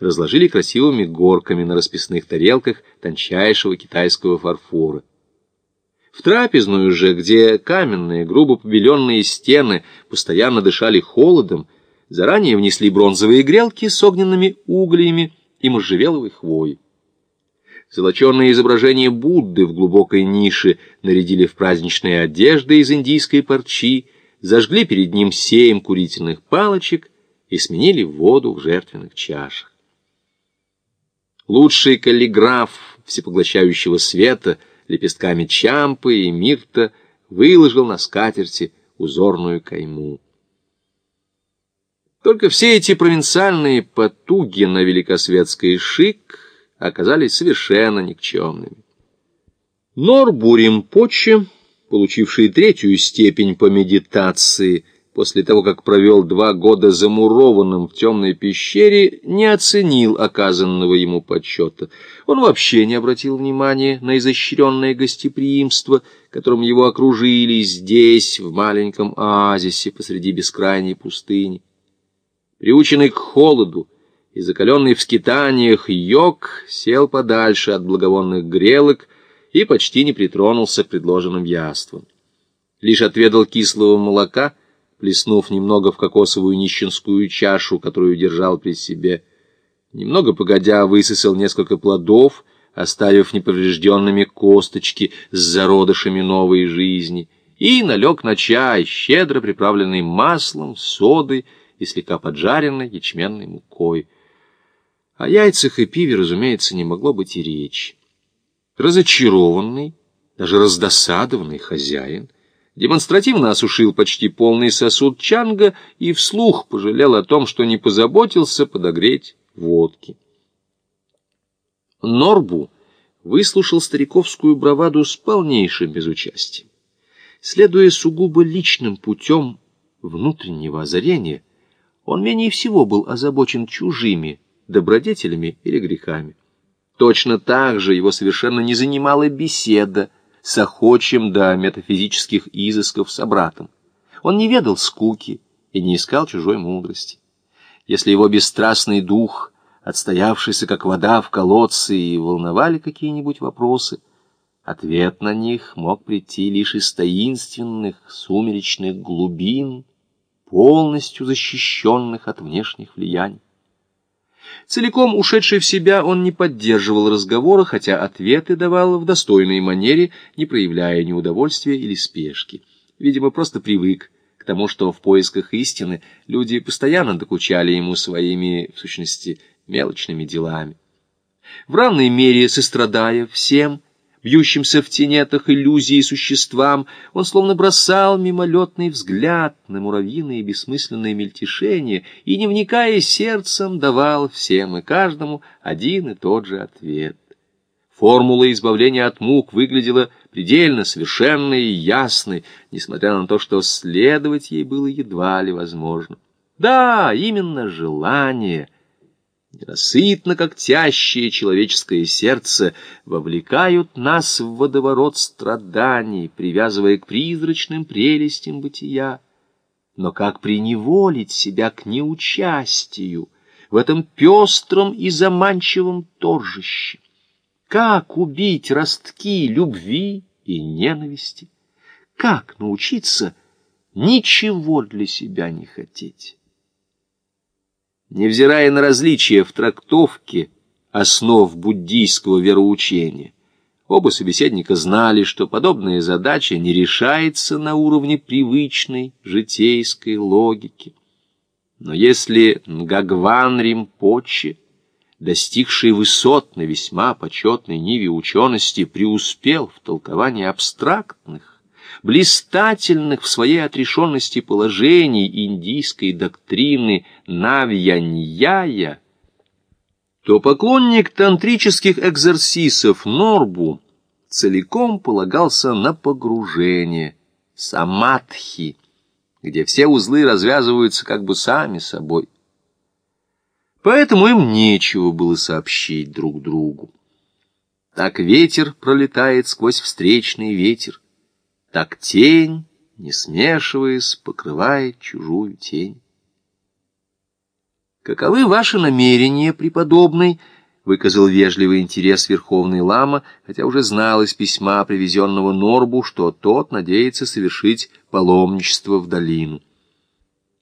разложили красивыми горками на расписных тарелках тончайшего китайского фарфора. В трапезную же, где каменные, грубо побеленные стены постоянно дышали холодом, заранее внесли бронзовые грелки с огненными углями и можжевеловой хвоей. Золоченные изображения Будды в глубокой нише нарядили в праздничные одежды из индийской парчи, зажгли перед ним семь курительных палочек и сменили воду в жертвенных чашах. Лучший каллиграф всепоглощающего света — лепестками чампы и мирта выложил на скатерти узорную кайму. Только все эти провинциальные потуги на великосветский шик оказались совершенно никчемными. Норбу Римпоче, получивший третью степень по медитации, после того, как провел два года замурованным в темной пещере, не оценил оказанного ему почета. Он вообще не обратил внимания на изощренное гостеприимство, которым его окружили здесь, в маленьком оазисе посреди бескрайней пустыни. Приученный к холоду и закаленный в скитаниях йог сел подальше от благовонных грелок и почти не притронулся к предложенным яствам. Лишь отведал кислого молока — плеснув немного в кокосовую нищенскую чашу, которую держал при себе. Немного погодя высосал несколько плодов, оставив неповрежденными косточки с зародышами новой жизни, и налег на чай, щедро приправленный маслом, содой и слегка поджаренной ячменной мукой. О яйцах и пиве, разумеется, не могло быть и речи. Разочарованный, даже раздосадованный хозяин — демонстративно осушил почти полный сосуд чанга и вслух пожалел о том, что не позаботился подогреть водки. Норбу выслушал стариковскую браваду с полнейшим безучастием. Следуя сугубо личным путем внутреннего озарения, он менее всего был озабочен чужими добродетелями или грехами. Точно так же его совершенно не занимала беседа, с охочим до метафизических изысков собратом. Он не ведал скуки и не искал чужой мудрости. Если его бесстрастный дух, отстоявшийся как вода в колодце, и волновали какие-нибудь вопросы, ответ на них мог прийти лишь из таинственных сумеречных глубин, полностью защищенных от внешних влияний. Целиком ушедший в себя, он не поддерживал разговора, хотя ответы давал в достойной манере, не проявляя ни удовольствия или спешки. Видимо, просто привык к тому, что в поисках истины люди постоянно докучали ему своими, в сущности, мелочными делами. В равной мере сострадая всем, бьющимся в тенетах иллюзии существам, он словно бросал мимолетный взгляд на муравьиные бессмысленные мельтешения и, не вникая сердцем, давал всем и каждому один и тот же ответ. Формула избавления от мук выглядела предельно совершенной и ясной, несмотря на то, что следовать ей было едва ли возможно. Да, именно желание — ненасытно как тящее человеческое сердце, вовлекают нас в водоворот страданий, привязывая к призрачным прелестям бытия. Но как приневолить себя к неучастию в этом пестром и заманчивом торжище? Как убить ростки любви и ненависти? Как научиться ничего для себя не хотеть? Невзирая на различия в трактовке основ буддийского вероучения, оба собеседника знали, что подобная задача не решается на уровне привычной житейской логики. Но если Нгагван Римпоче, достигший высот на весьма почетной ниве учености, преуспел в толковании абстрактных, блистательных в своей отрешенности положений индийской доктрины Навьяньяя, то поклонник тантрических экзерсисов Норбу целиком полагался на погружение, самадхи, где все узлы развязываются как бы сами собой. Поэтому им нечего было сообщить друг другу. Так ветер пролетает сквозь встречный ветер, так тень, не смешиваясь, покрывает чужую тень. «Каковы ваши намерения, преподобный?» — выказал вежливый интерес Верховный Лама, хотя уже знал из письма, привезенного Норбу, что тот надеется совершить паломничество в долину.